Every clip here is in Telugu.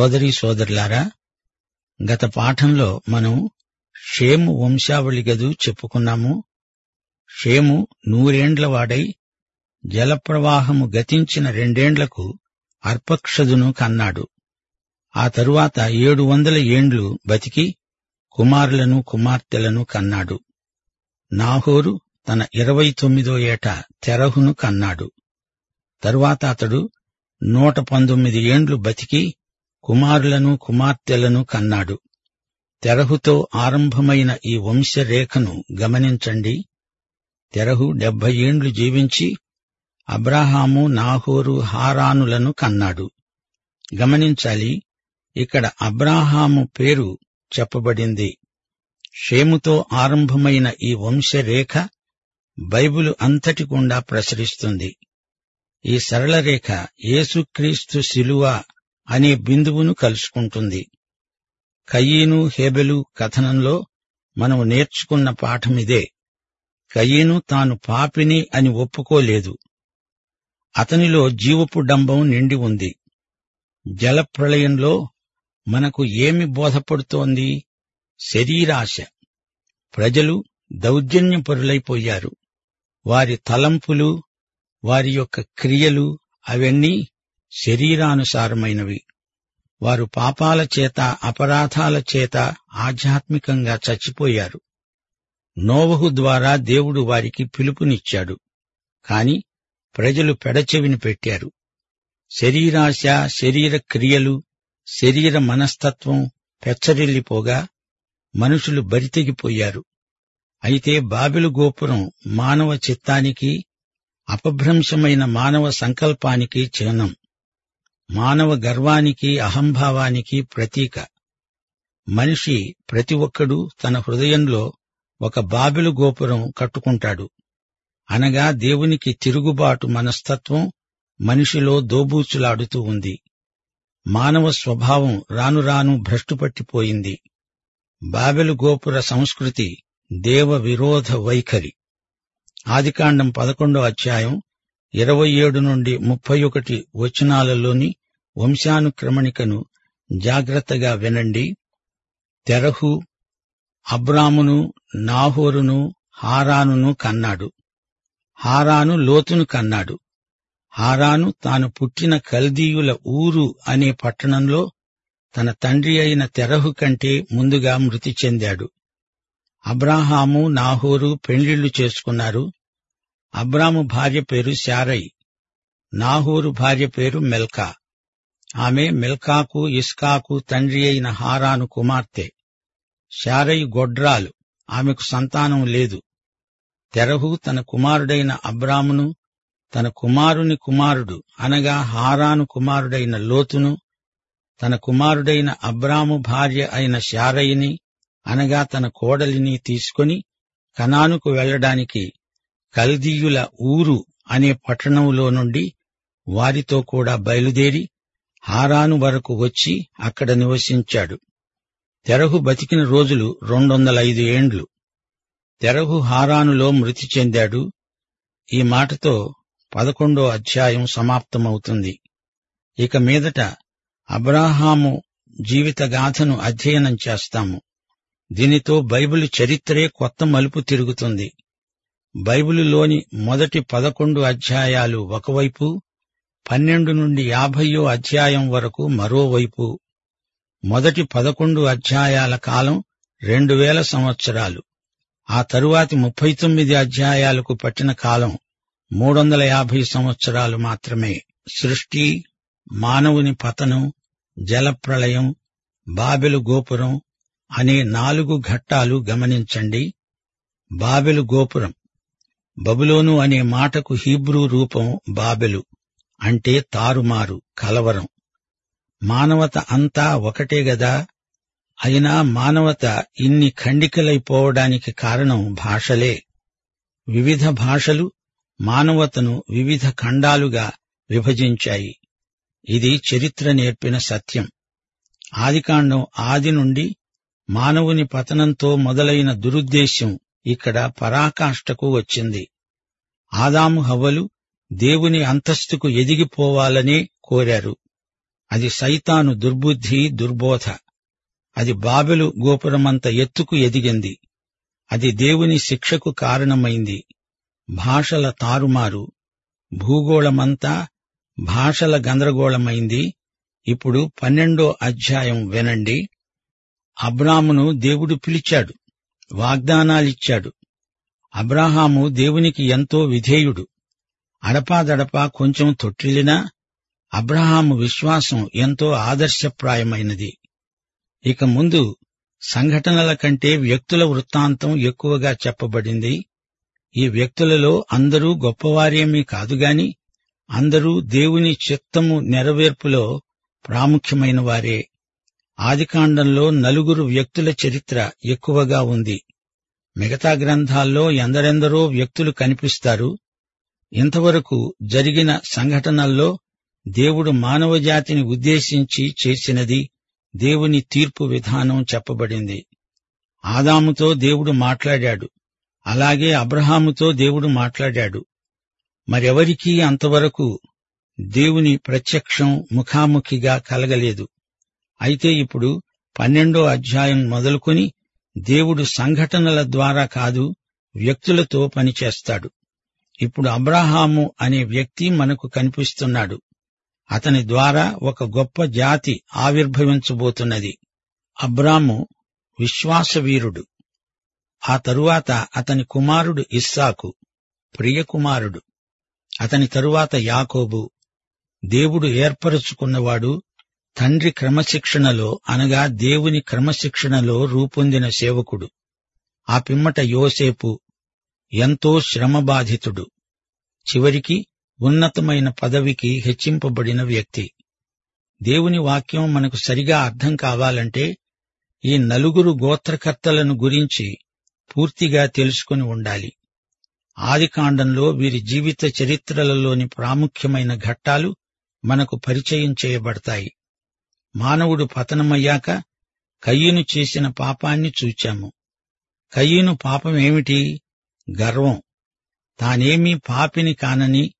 సోదరీ సోదరులారా గత పాఠంలో మనం షేము వంశావళి గదు చెప్పుకున్నాము. షేము నూరేండ్లవాడై జలప్రవాహము గతించిన రెండేండ్లకు అర్పక్షదును కన్నాడు. ఆ తరువాత ఏడు వందల ఏండ్లు బతికి కుమారులను కుమార్తెలను కన్నాడు. నాహోరు తన ఇరవై తొమ్మిదో ఏట తెరహును కన్నాడు. తరువాత అతడు నూట పంతొమ్మిది ఏండ్లు బతికి కుమారులను కుమార్తెలను కన్నాడు. తెరహుతో ఆరంభమైన ఈ వంశరేఖను గమనించండి. తెరహు డెబ్బై ఏండ్లు జీవించి అబ్రాహాము నాహోరు హారానులను కన్నాడు. గమనించాలి ఇక్కడ అబ్రాహాము పేరు చెప్పబడింది. షేముతో ఆరంభమైన ఈ వంశరేఖ బైబిలు అంతటి గుండా ప్రసరిస్తుంది. ఈ సరళ రేఖ యేసుక్రీస్తు శిలువ అనే బిందువును కలుసుకుంటుంది. కయీను హేబెలు కథనంలో మనం నేర్చుకున్న పాఠమిదే కయీను తాను పాపిని అని ఒప్పుకోలేదు. అతనిలో జీవపు డంబం నిండి ఉంది. జలప్రళయంలో మనకు ఏమి బోధపడుతోంది? శరీరాశ. ప్రజలు దౌర్జన్యపరులైపోయారు. వారి తలంపులు వారి యొక్క క్రియలు అవన్నీ శరీరానుసారమైనవి. వారు పాపాల చేత అపరాధాల చేత ఆధ్యాత్మికంగా చచ్చిపోయారు. నోవహు ద్వారా దేవుడు వారికి పిలుపునిచ్చాడు. కాని ప్రజలు పెడచెవిని పెట్టారు. శరీరాశ శరీర క్రియలు శరీర మనస్తత్వం పెచ్చరిల్లిపోగా మనుషులు బరితెగిపోయారు. అయితే బాబిలు గోపురం మానవ చిత్తానికి అపభ్రంశమైన మానవ సంకల్పానికి చిహ్నం. మానవ గర్వానికి అహంభావానికి ప్రతీక. మనిషి ప్రతి ఒక్కడూ తన హృదయంలో ఒక బాబిలు గోపురం కట్టుకుంటాడు. అనగా దేవునికి తిరుగుబాటు మనస్తత్వం మనిషిలో దోబూచులాడుతూ ఉంది. మానవ స్వభావం రానురాను భ్రష్టుపట్టిపోయింది. బాబెలు గోపుర సంస్కృతి దేవ విరోధ వైఖరి. ఆదికాండం పదకొండో అధ్యాయం ఇరవై ఏడు నుండి ముప్పై ఒకటి వచనాలలోని వంశానుక్రమణికను జాగ్రత్తగా వినండి. తెరహు అబ్రామును నాహోరును హారానును కన్నాడు. హారాను లోతును కన్నాడు. హారాను తాను పుట్టిన కల్దీయుల ఊరు అనే పట్టణంలో తన తండ్రి అయిన తెరహు కంటే ముందుగా మృతి చెందాడు. అబ్రాహాము నాహోరు పెండ్లిళ్ళు చేసుకున్నారు. అబ్రాము భార్య పేరు శారై నాహోరు భార్య పేరు మెల్కా. ఆమె మిల్కాకు ఇస్కాకు తండ్రి అయిన హారాను కుమార్తె. శారై గొడ్రాలు. ఆమెకు సంతానం లేదు. తెరహు తన కుమారుడైన అబ్రామును తన కుమారుని కుమారుడు అనగా హారాను కుమారుడైన లోతును తన కుమారుడైన అబ్రాము భార్య అయిన శారయిని అనగా తన కోడలిని తీసుకొని కనానుకు వెళ్ళడానికి కల్దీయుల ఊరు అనే పట్టణంలో నుండి వారితో కూడా బయలుదేరి హారాను వరకు వచ్చి అక్కడ నివసించాడు. తెరహు బతికిన రోజులు రెండొందల ఐదు ఏండ్లు. తెరహు హారానులో మృతి చెందాడు. ఈ మాటతో పదకొండో అధ్యాయం సమాప్తమవుతుంది. ఇక మీదట అబ్రాహాము జీవితగాథను అధ్యయనం చేస్తాము. దీనితో బైబిల్ చరిత్రే కొత్త మలుపు తిరుగుతుంది. బైబిలులోని మొదటి పదకొండు అధ్యాయాలు ఒకవైపు పన్నెండు నుండి యాభయో అధ్యాయం వరకు మరోవైపు మొదటి పదకొండు అధ్యాయాల కాలం రెండు వేల సంవత్సరాలు. ఆ తరువాతి ముప్పై తొమ్మిది అధ్యాయాలకు పట్టిన కాలం మూడొందల యాభై సంవత్సరాలు మాత్రమే. సృష్టి మానవుని పతనం జలప్రళయం బాబెలు గోపురం అనే నాలుగు ఘట్టాలు గమనించండి. బాబెలు గోపురం బబులోను అనే మాటకు హీబ్రూ రూపం బాబెలు. అంటే తారుమారు కలవరం. మానవత అంతా ఒకటే గదా? అయినా మానవత ఇన్ని ఖండికలైపోవడానికి కారణం భాషలే. వివిధ భాషలు మానవతను వివిధ ఖండాలుగా విభజించాయి. ఇది చరిత్ర నేర్పిన సత్యం. ఆదికాండం ఆది నుండి మానవుని పతనంతో మొదలైన దురుద్దేశ్యం ఇక్కడ పరాకాష్ఠకు వచ్చింది. ఆదాము హవ్వలు దేవుని అంతస్తుకు ఎదిగిపోవాలనే కోరారు. అది సైతాను దుర్బుద్ధి దుర్బోధ. అది బాబెలు గోపురమంత ఎత్తుకు ఎదిగింది. అది దేవుని శిక్షకు కారణమైంది. భాషల తారుమారు. భూగోళమంతా భాషల గందరగోళమైంది. ఇప్పుడు పన్నెండో అధ్యాయం వినండి. అబ్రామును దేవుడు పిలిచాడు. వాగ్దానాలిచ్చాడు. అబ్రాహాము దేవునికి ఎంతో విధేయుడు. అడపాదడపా కొంచెం తొట్టిల్లినా అబ్రహాము విశ్వాసం ఎంతో ఆదర్శప్రాయమైనది. ఇక ముందు సంఘటనల కంటే వ్యక్తుల వృత్తాంతం ఎక్కువగా చెప్పబడింది. ఈ వ్యక్తులలో అందరూ గొప్పవారేమీ కాదుగాని అందరూ దేవుని చిత్తము నెరవేర్పులో ప్రాముఖ్యమైన వారే ఆదికాండంలో నలుగురు వ్యక్తుల చరిత్ర ఎక్కువగా ఉంది. మిగతా గ్రంథాల్లో ఎందరెందరో వ్యక్తులు కనిపిస్తారు. ఇంతవరకు జరిగిన సంఘటనల్లో దేవుడు మానవజాతిని ఉద్దేశించి చేసినది దేవుని తీర్పు విధానం చెప్పబడింది. ఆదాముతో దేవుడు మాట్లాడాడు. అలాగే అబ్రహాముతో దేవుడు మాట్లాడాడు. మరెవరికీ అంతవరకు దేవుని ప్రత్యక్షం ముఖాముఖిగా కలగలేదు. అయితే ఇప్పుడు పన్నెండో అధ్యాయం మొదలుకొని దేవుడు సంఘటనల ద్వారా కాదు వ్యక్తులతో పనిచేస్తాడు. ఇప్పుడు అబ్రహాము అనే వ్యక్తి మనకు కనిపిస్తున్నాడు. అతని ద్వారా ఒక గొప్ప జాతి ఆవిర్భవించబోతున్నది. అబ్రాము విశ్వాసవీరుడు. ఆ తరువాత అతని కుమారుడు ఇస్సాకు ప్రియకుమారుడు. అతని తరువాత యాకోబు. దేవుడు ఏర్పరచుకున్నవాడు తండ్రి క్రమశిక్షణలో అనగా దేవుని క్రమశిక్షణలో రూపొందిన సేవకుడు. ఆ పిమ్మట యోసేపు ఎంతో శ్రమబాధితుడు. చివరికి ఉన్నతమైన పదవికి హెచ్చింపబడిన వ్యక్తి. దేవుని వాక్యం మనకు సరిగా అర్థం కావాలంటే ఈ నలుగురు గోత్రకర్తలను గురించి పూర్తిగా తెలుసుకుని ఉండాలి. ఆదికాండంలో వీరి జీవిత చరిత్రలలోని ప్రాముఖ్యమైన ఘట్టాలు మనకు పరిచయం చేయబడతాయి. మానవుడు పతనమయ్యాక కయ్యను చేసిన పాపాన్ని చూచాము. కయ్యను పాపమేమిటి గర్వం. తానేమీ పాపిని కానని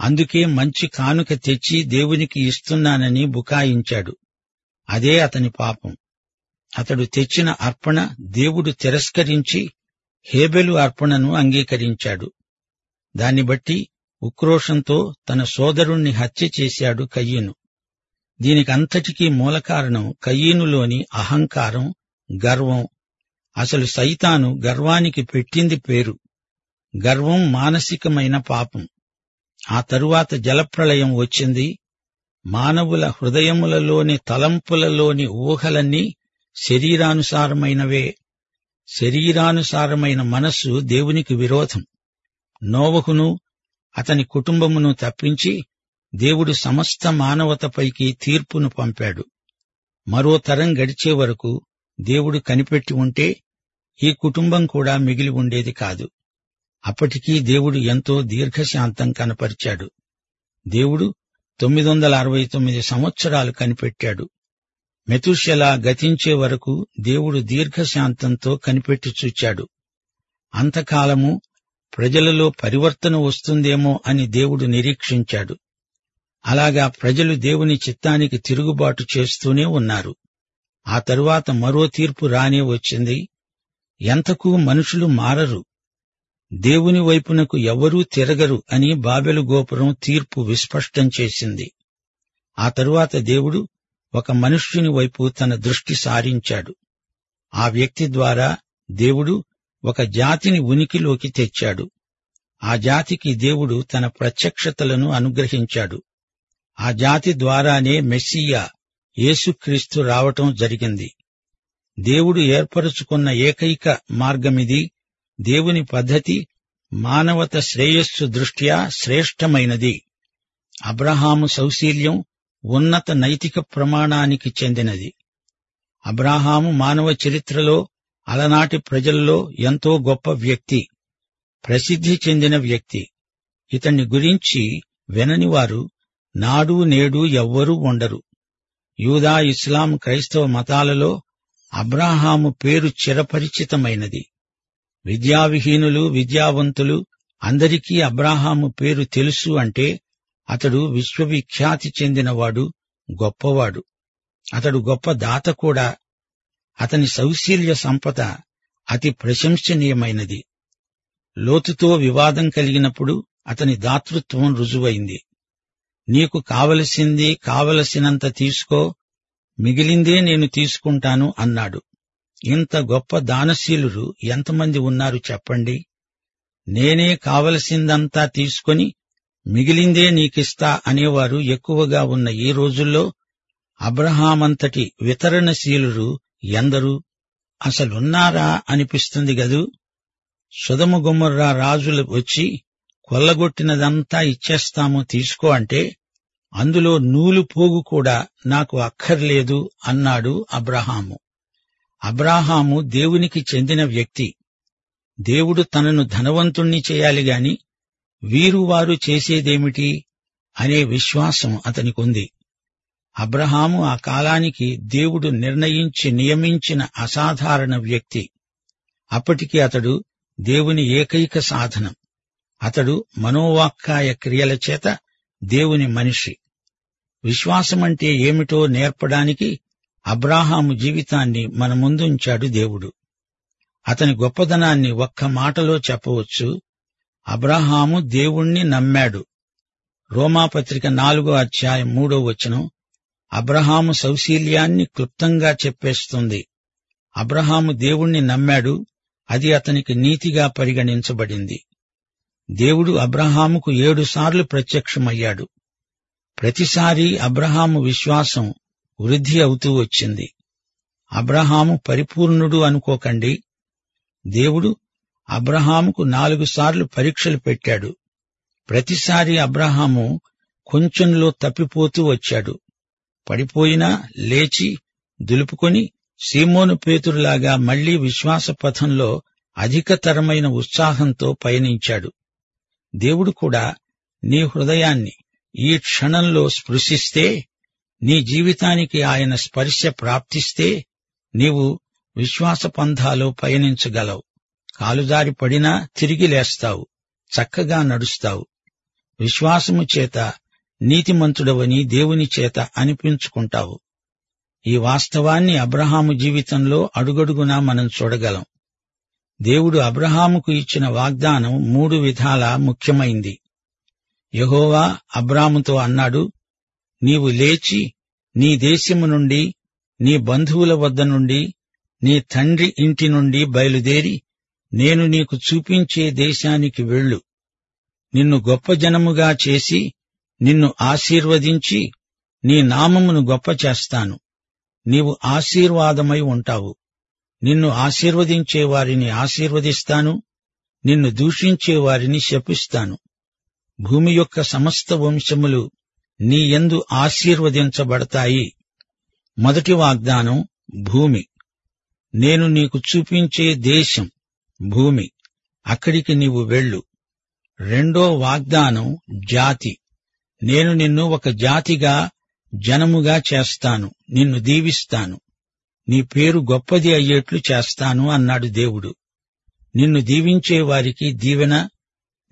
అందుకే మంచి కానుక తెచ్చి దేవునికి ఇస్తున్నానని బుకాయించాడు. అదే అతని పాపం. అతడు తెచ్చిన అర్పణ దేవుడు తిరస్కరించి హేబెలు అర్పణను అంగీకరించాడు. దాన్ని బట్టి ఉక్రోషంతో తన సోదరుణ్ణి హత్య చేశాడు కయ్యను. దీనికంతటికీ మూలకారణం కయ్యనులోని అహంకారం గర్వం. అసలు సైతాను గర్వానికి పెట్టింది పేరు. గర్వం మానసికమైన పాపం. ఆ తరువాత జలప్రళయం వచ్చింది. మానవుల హృదయములలోని తలంపులలోని ఊహలన్నీ శరీరానుసారమైనవే. శరీరానుసారమైన మనస్సు దేవునికి విరోధం. నోవహును అతని కుటుంబమును తప్పించి దేవుడు సమస్త మానవతపైకి తీర్పును పంపాడు. మరో తరం గడిచే వరకు దేవుడు కనిపెట్టి ఉంటే ఈ కుటుంబం కూడా మిగిలి ఉండేది కాదు. అప్పటికీ దేవుడు ఎంతో దీర్ఘశాంతం కనపరిచాడు. దేవుడు తొమ్మిది వందల అరవై తొమ్మిది సంవత్సరాలు కనిపెట్టాడు. మెతుషెలా గతించే వరకు దేవుడు దీర్ఘశాంతంతో కనిపెట్టి చూచాడు. అంతకాలము ప్రజలలో పరివర్తన వస్తుందేమో అని దేవుడు నిరీక్షించాడు. అలాగా ప్రజలు దేవుని చిత్తానికి తిరుగుబాటు చేస్తూనే ఉన్నారు. ఆ తరువాత మరో తీర్పు రానే వచ్చింది. ఎంతకు మనుషులు మారరు. దేవుని వైపునకు ఎవరూ తిరగరు అని బాబెలు గోపురం తీర్పు విస్పష్టం చేసింది. ఆ తరువాత దేవుడు ఒక మనుష్యుని వైపు తన దృష్టి సారించాడు. ఆ వ్యక్తి ద్వారా దేవుడు ఒక జాతిని ఉనికిలోకి తెచ్చాడు. ఆ జాతికి దేవుడు తన ప్రత్యక్షతలను అనుగ్రహించాడు. ఆ జాతి ద్వారానే మెస్సియా యేసుక్రీస్తు రావటం జరిగింది. దేవుడు ఏర్పరుచుకున్న ఏకైక మార్గమిది దేవుని పద్ధతి మానవత శ్రేయస్సు దృష్ట్యా శ్రేష్టమైనది. అబ్రహాము సౌశీల్యం ఉన్నత నైతిక ప్రమాణానికి చెందినది. అబ్రాహాము మానవ చరిత్రలో అలనాటి ప్రజల్లో ఎంతో గొప్ప వ్యక్తి ప్రసిద్ధి చెందిన వ్యక్తి. ఇతన్ని గురించి విననివారు నాడు నేడు ఎవ్వరూ ఉండరు. యూదా ఇస్లాం క్రైస్తవ మతాలలో అబ్రాహాము పేరు చిరపరిచితమైనది. విద్యావిహీనులు విద్యావంతులు అందరికీ అబ్రాహాము పేరు తెలుసు అంటే అతడు విశ్వవిఖ్యాతి చెందినవాడు గొప్పవాడు. అతడు గొప్ప దాత కూడా. అతని సౌశీల్య సంపద అతి ప్రశంసనీయమైనది. లోతుతో వివాదం కలిగినప్పుడు అతని దాతృత్వం రుజువైంది. నీకు కావలసింది కావలసినంత తీసుకో మిగిలిందే నేను తీసుకుంటాను అన్నాడు. ఇంత గొప్ప దానశీలురు ఎంతమంది ఉన్నారు చెప్పండి? నేనే కావలసిందంతా తీసుకొని మిగిలిందే నీకిస్తా అనేవారు ఎక్కువగా ఉన్న ఈ రోజుల్లో అబ్రహామంతటి వితరణశీలురు ఎందరు? అసలున్నారా అనిపిస్తుంది గదు? సుధము గుమ్మర్రా రాజులు వచ్చి కొల్లగొట్టినదంతా ఇచ్చేస్తాము తీసుకో అంటే అందులో నూలు పోగు కూడా నాకు అక్కర్లేదు అన్నాడు అబ్రహాము. అబ్రాహాము దేవునికి చెందిన వ్యక్తి. దేవుడు తనను ధనవంతుణ్ణి చేయాలి గాని వీరు వారు చేసేదేమిటి అనే విశ్వాసం అతనికుంది. అబ్రహాము ఆ కాలానికి దేవుడు నిర్ణయించి నియమించిన అసాధారణ వ్యక్తి. అప్పటికి అతడు దేవుని ఏకైక సాధనం. అతడు మనోవాక్కాయ క్రియల చేత దేవుని మనిషి. విశ్వాసమంటే ఏమిటో నేర్పడానికి అబ్రాహాము జీవితాన్ని మన ముందుంచాడు దేవుడు. అతని గొప్పదనాన్ని ఒక్క మాటలో చెప్పవచ్చు. అబ్రాహాము దేవుణ్ణి నమ్మాడు. రోమాపత్రిక నాలుగో అధ్యాయం మూడో వచనం అబ్రహాము సౌశీల్యాన్ని క్లుప్తంగా చెప్పేస్తుంది. అబ్రహాము దేవుణ్ణి నమ్మాడు. అది అతనికి నీతిగా పరిగణించబడింది. దేవుడు అబ్రహాముకు ఏడుసార్లు ప్రత్యక్షమయ్యాడు. ప్రతిసారి అబ్రహాము విశ్వాసం వృద్ధి అవుతూ వచ్చింది. అబ్రహాము పరిపూర్ణుడు అనుకోకండి. దేవుడు అబ్రహాముకు నాలుగు సార్లు పరీక్షలు పెట్టాడు. ప్రతిసారి అబ్రహాము కొంచెంలో తప్పిపోతూ వచ్చాడు. పడిపోయినా లేచి దులుపుకొని సీమోను పేతురులాగా మళ్ళీ విశ్వాస పథంలో అధికతరమైన ఉత్సాహంతో పయనించాడు. దేవుడు కూడా నీ హృదయాన్ని ఈ క్షణంలో స్పృశిస్తే నీ జీవితానికి ఆయన స్పర్శ ప్రాప్తిస్తే నీవు విశ్వాస పంథాలో పయనించగలవు. కాలుదారి పడినా తిరిగి లేస్తావు. చక్కగా నడుస్తావు. విశ్వాసము చేత నీతిమంతుడవని దేవుని చేత అనిపించుకుంటావు. ఈ వాస్తవాన్ని అబ్రహాము జీవితంలో అడుగడుగునా మనం చూడగలం. దేవుడు అబ్రహాముకు ఇచ్చిన వాగ్దానం మూడు విధాల ముఖ్యమైంది. యహోవా అబ్రాముతో అన్నాడు నీవు లేచి నీ దేశము నుండి నీ బంధువుల వద్ద నుండి నీ తండ్రి ఇంటి నుండి బయలుదేరి నేను నీకు చూపించే దేశానికి వెళ్ళు. నిన్ను గొప్ప జనముగా చేసి నిన్ను ఆశీర్వదించి నీ నామమును గొప్ప చేస్తాను. నీవు ఆశీర్వాదమై ఉంటావు. నిన్ను ఆశీర్వదించే వారిని ఆశీర్వదిస్తాను. నిన్ను దూషించే వారిని శపిస్తాను. భూమి యొక్క సమస్త వంశములు నీయందు ఆశీర్వదించబడతాయి. మొదటి వాగ్దానం భూమి. నేను నీకు చూపించే దేశం భూమి. అక్కడికి నీవు వెళ్ళు. రెండో వాగ్దానం జాతి. నేను నిన్ను ఒక జాతిగా జనముగా చేస్తాను. నిన్ను దీవిస్తాను. నీ పేరు గొప్పది అయ్యేట్లు చేస్తాను అన్నాడు దేవుడు. నిన్ను దీవించే వారికి దీవెన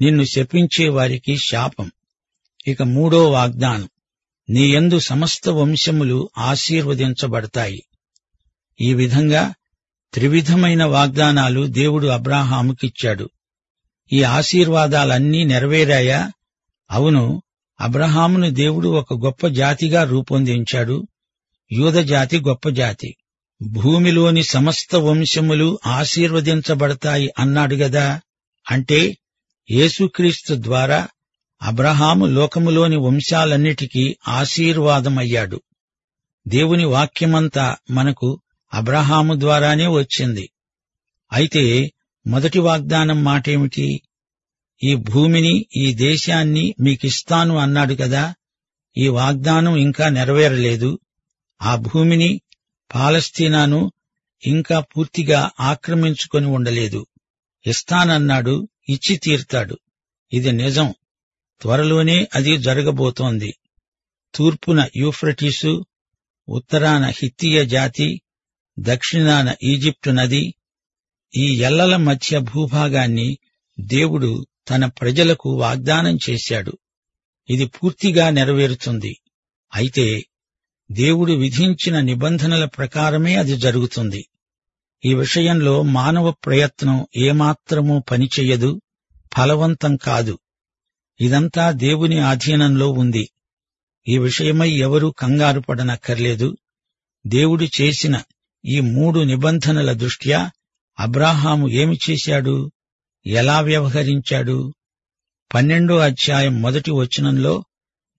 నిన్ను శపించే వారికి శాపం. ఇక మూడో వాగ్దానం. నీయందు సమస్త వంశములు ఆశీర్వదించబడతాయి. ఈ విధంగా త్రివిధమైన వాగ్దానాలు దేవుడు అబ్రాహాముకిచ్చాడు. ఈ ఆశీర్వాదాలన్నీ నెరవేరాయా? అవును అబ్రహామును దేవుడు ఒక గొప్ప జాతిగా రూపొందించాడు. యూదజాతి గొప్ప జాతి. భూమిలోని సమస్త వంశములు ఆశీర్వదించబడతాయి అన్నాడు గదా? అంటే యేసుక్రీస్తు ద్వారా అబ్రహాము లోకములోని వంశాలన్నిటికీ ఆశీర్వాదమయ్యాడు. దేవుని వాక్యమంతా మనకు అబ్రహాము ద్వారానే వచ్చింది. అయితే మొదటి వాగ్దానం మాటేమిటి? ఈ భూమిని ఈ దేశాన్ని మీకిస్తాను అన్నాడు కదా. ఈ వాగ్దానం ఇంకా నెరవేరలేదు. ఆ భూమిని పాలస్తీనాను ఇంకా పూర్తిగా ఆక్రమించుకొని ఉండలేదు. ఇస్తానన్నాడు ఇచ్చి తీర్తాడు. ఇది నిజం. త్వరలోనే అది జరగబోతోంది. తూర్పున యూఫ్రటీసు ఉత్తరాన హిత్తియ జాతి దక్షిణాన ఈజిప్టు నది ఈ ఎల్లల మధ్య భూభాగాన్ని దేవుడు తన ప్రజలకు వాగ్దానం చేశాడు. ఇది పూర్తిగా నెరవేరుతుంది. అయితే దేవుడు విధించిన నిబంధనల ప్రకారమే అది జరుగుతుంది. ఈ విషయంలో మానవ ప్రయత్నం ఏమాత్రమూ పనిచెయ్యదు ఫలవంతం కాదు. ఇదంతా దేవుని ఆధీనంలో ఉంది. ఈ విషయమై ఎవరూ కంగారు పడనక్కర్లేదు. దేవుడు చేసిన ఈ మూడు నిబంధనల దృష్ట్యా అబ్రాహాము ఏమి చేశాడు? ఎలా వ్యవహరించాడు? పన్నెండో అధ్యాయం మొదటి వచనంలో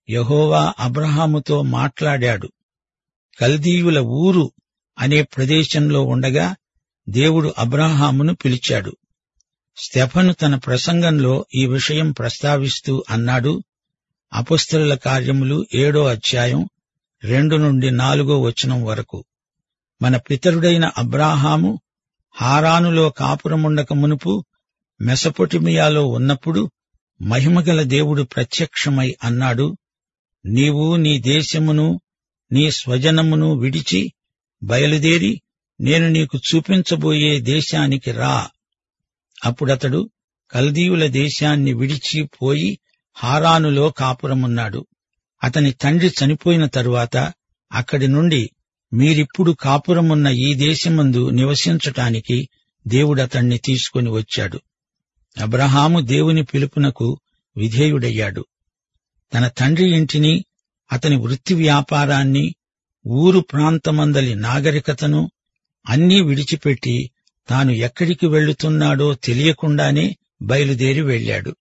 యహోవా అబ్రహాముతో మాట్లాడాడు. కల్దీయుల ఊరు అనే ప్రదేశంలో ఉండగా దేవుడు అబ్రహామును పిలిచాడు. స్టెఫను తన ప్రసంగంలో ఈ విషయం ప్రస్తావిస్తూ అన్నాడు. అపుస్తల కార్యములు ఏడో అధ్యాయం రెండు నుండి నాలుగో వచనం వరకు. మన పితరుడైన అబ్రాహాము హారానులో కాపురముండక మునుపు మెసపొటిమియాలో ఉన్నప్పుడు మహిమగల దేవుడు ప్రత్యక్షమై అన్నాడు. నీవు నీ దేశమును నీ స్వజనమును విడిచి బయలుదేరి నేను నీకు చూపించబోయే దేశానికి రా. అప్పుడతడు కల్దీయుల దేశాన్ని విడిచి పోయి హారానులో కాపురమున్నాడు. అతని తండ్రి చనిపోయిన తరువాత అక్కడి నుండి మీరిప్పుడు కాపురమున్న ఈ దేశమందు నివసించటానికి దేవుడతణ్ణి తీసుకుని వచ్చాడు. అబ్రహాము దేవుని పిలుపునకు విధేయుడయ్యాడు. తన తండ్రి ఇంటిని అతని వృత్తి వ్యాపారాన్ని ఊరు ప్రాంతమందలి నాగరికతను అన్నీ విడిచిపెట్టి తాను ఎక్కడికి వెళ్ళుతున్నాడో తెలియకుండానే బయలుదేరి వెళ్ళాడు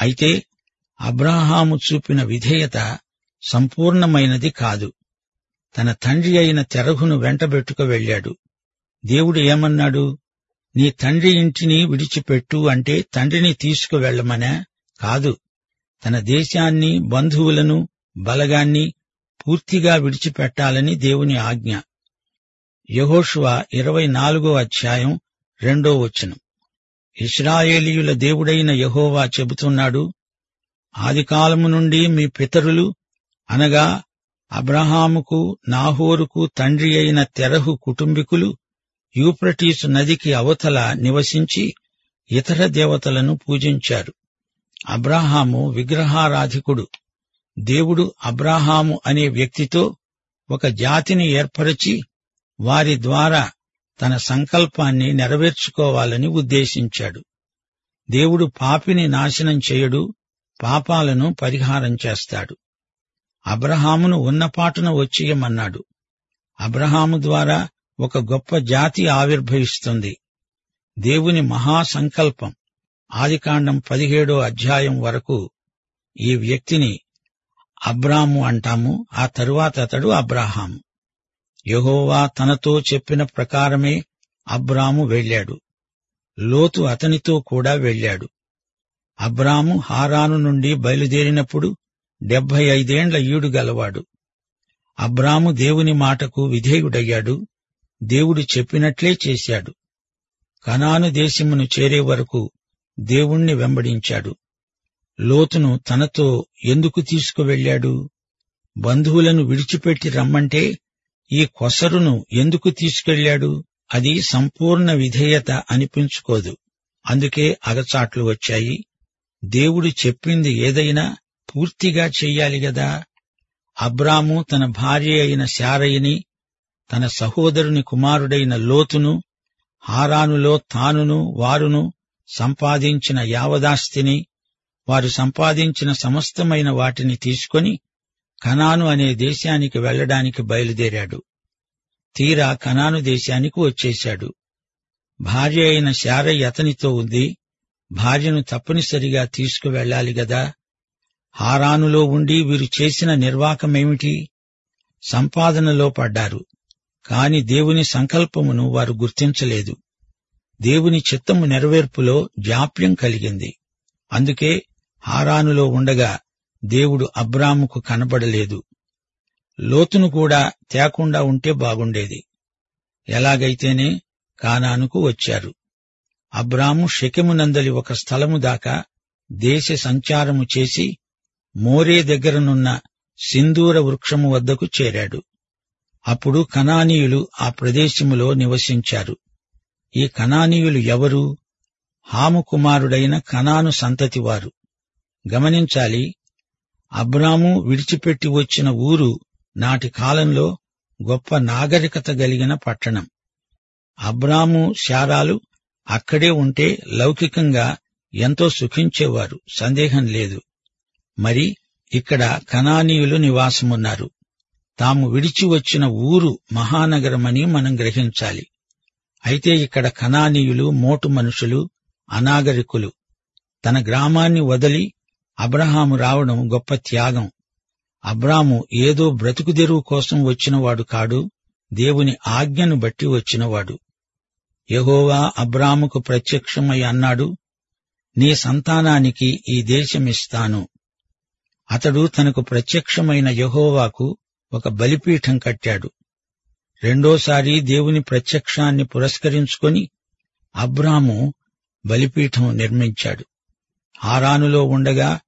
అయితే అబ్రాహాము చూపిన విధేయత సంపూర్ణమైనది కాదు. తన తండ్రి అయిన తెరహును వెంటబెట్టుకు వెళ్ళాడు దేవుడు ఏమన్నాడు? నీ తండ్రి ఇంటిని విడిచిపెట్టు అంటే తండ్రిని తీసుకువెళ్ళమనా కాదు. తన దేశాన్ని బంధువులను బలగాన్ని పూర్తిగా విడిచిపెట్టాలని దేవుని ఆజ్ఞ. యహోషువ ఇరవై నాలుగో అధ్యాయం రెండో వచనం. ఇస్రాయేలీయుల దేవుడైన యహోవా చెబుతున్నాడు ఆదికాలము నుండి మీ పితరులు అనగా అబ్రహాముకు నాహోరుకు తండ్రి అయిన తెరహు కుటుంబీకులు యూప్రటీసు నదికి అవతల నివసించి ఇతర దేవతలను పూజించారు. అబ్రాహాము విగ్రహారాధికుడు. దేవుడు అబ్రాహాము అనే వ్యక్తితో ఒక జాతిని ఏర్పరచి వారి ద్వారా తన సంకల్పాన్ని నెరవేర్చుకోవాలని ఉద్దేశించాడు. దేవుడు పాపిని నాశనం చేయడు పాపాలను పరిహారం చేస్తాడు. అబ్రహామును ఉన్నపాటున వచ్చియమన్నాడు. అబ్రహాము ద్వారా ఒక గొప్ప జాతి ఆవిర్భవిస్తుంది. దేవుని మహాసంకల్పం ఆదికాండం పదిహేడో అధ్యాయం వరకు ఈ వ్యక్తిని అబ్రాము అంటాము ఆ తరువాత అతడు అబ్రాహాము. యహోవా తనతో చెప్పిన ప్రకారమే అబ్రాము వెళ్ళాడు లోతు అతనితో కూడా వెళ్ళాడు అబ్రాము హారాను నుండి బయలుదేరినప్పుడు డెబ్బై ఐదేండ్ల ఈడు గలవాడు. అబ్రాము దేవుని మాటకు విధేయుడయ్యాడు. దేవుడు చెప్పినట్లే చేశాడు. కనాను దేశమును చేరే వరకు దేవుణ్ణి వెంబడించాడు. లోతును తనతో ఎందుకు తీసుకువెళ్ళాడు బంధువులను విడిచిపెట్టి రమ్మంటే ఈ కొసరును ఎందుకు తీసుకెళ్ళాడు? అది సంపూర్ణ విధేయత అనిపించుకోదు. అందుకే అగచాట్లు వచ్చాయి. దేవుడు చెప్పింది ఏదైనా పూర్తిగా చెయ్యాలి గదా? అబ్రాము తన భార్య అయిన శారయిని తన సహోదరుని కుమారుడైన లోతును హారానులో తానును వారును సంపాదించిన యావదాస్తిని వారు సంపాదించిన సమస్తమైన వాటిని తీసుకొని కనాను అనే దేశానికి వెళ్ళడానికి బయలుదేరాడు. తీరా కనాను దేశానికి వచ్చేశాడు. భార్య అయిన శారయ్య అతనితో ఉంది భార్యను తప్పనిసరిగా తీసుకువెళ్ళాలి గదా. హారానులో ఉండి వీరు చేసిన నిర్వాకమేమిటి సంపాదనలో పడ్డారు కాని దేవుని సంకల్పమును వారు గుర్తించలేదు. దేవుని చిత్తము నెరవేర్పులో జాప్యం కలిగింది. అందుకే హారానులో ఉండగా దేవుడు అబ్రాముకు కనబడలేదు. లోతును కూడా తేకుండా ఉంటే బాగుండేది. ఎలాగైతేనే కానానుకు వచ్చారు. అబ్రాము షెకెమునందలి ఒక స్థలము దాకా దేశ సంచారము చేసి మోరే దగ్గరనున్న సింధూర వృక్షము వద్దకు చేరాడు. అప్పుడు కనానీయులు ఆ ప్రదేశములో నివసించారు. ఈ కనానీయులు ఎవరు? హాము కుమారుడైన కనాను సంతతివారు. గమనించాలి అబ్రాము విడిచిపెట్టి వచ్చిన ఊరు నాటి కాలంలో గొప్ప నాగరికత కలిగిన పట్టణం. అబ్రాము శారాలు అక్కడే ఉంటే లౌకికంగా ఎంతో సుఖించేవారు. సందేహం లేదు. మరి ఇక్కడ కనానీయులు నివాసమున్నారు. తాము విడిచి వచ్చిన ఊరు మహానగరమని మనం గ్రహించాలి. అయితే ఇక్కడ కనానీయులు మోటు మనుషులు అనాగరికులు తన గ్రామాన్ని వదిలి అబ్రహాము రావడం గొప్ప త్యాగం. అబ్రాము ఏదో బ్రతుకుదెరువు కోసం వచ్చినవాడు కాడు దేవుని ఆజ్ఞను బట్టి వచ్చినవాడు. యహోవా అబ్రాముకు ప్రత్యక్షమై అన్నాడు నీ సంతానానికి ఈ దేశమిస్తాను. అతడు తనకు ప్రత్యక్షమైన యహోవాకు ఒక బలిపీఠం కట్టాడు. రెండోసారి దేవుని ప్రత్యక్షాన్ని పురస్కరించుకొని అబ్రాము బలిపీఠం నిర్మించాడు. హారానులో ఉండగా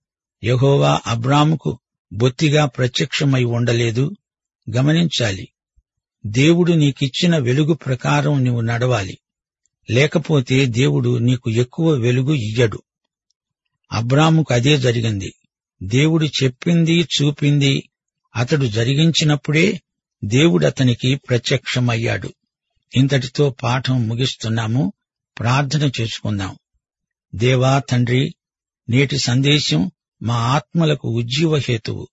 యహోవా అబ్రాముకు బొత్తిగా ప్రత్యక్షమై ఉండలేదు. గమనించాలి. దేవుడు నీకిచ్చిన వెలుగు ప్రకారం నీవు నడవాలి. లేకపోతే దేవుడు నీకు ఎక్కువ వెలుగు ఇయ్యడు. అబ్రాముకు అదే జరిగింది. దేవుడు చెప్పింది చూపింది అతడు జరిగించినప్పుడే దేవుడు అతనికి ప్రత్యక్షమయ్యాడు. ఇంతటితో పాఠం ముగిస్తున్నాము. ప్రార్థన చేసుకుందాం. దేవా తండ్రి నేటి సందేశం మా ఆత్మలకు ఉజ్జీవ హేతువు.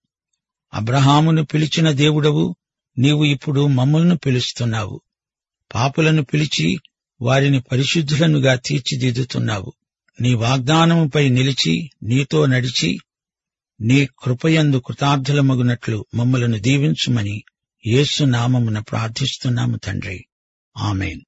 అబ్రహామును పిలిచిన దేవుడవు నీవు ఇప్పుడు మమ్మల్ని పిలుస్తున్నావు. పాపులను పిలిచి వారిని పరిశుద్ధులనుగా తీర్చిదిద్దుతున్నావు. నీ వాగ్దానముపై నిలిచి నీతో నడిచి నీ కృపయందు కృతార్థులమగునట్లు మమ్మలను దీవించుమని యేసునామమున ప్రార్థిస్తున్నాము తండ్రి. ఆమెన్.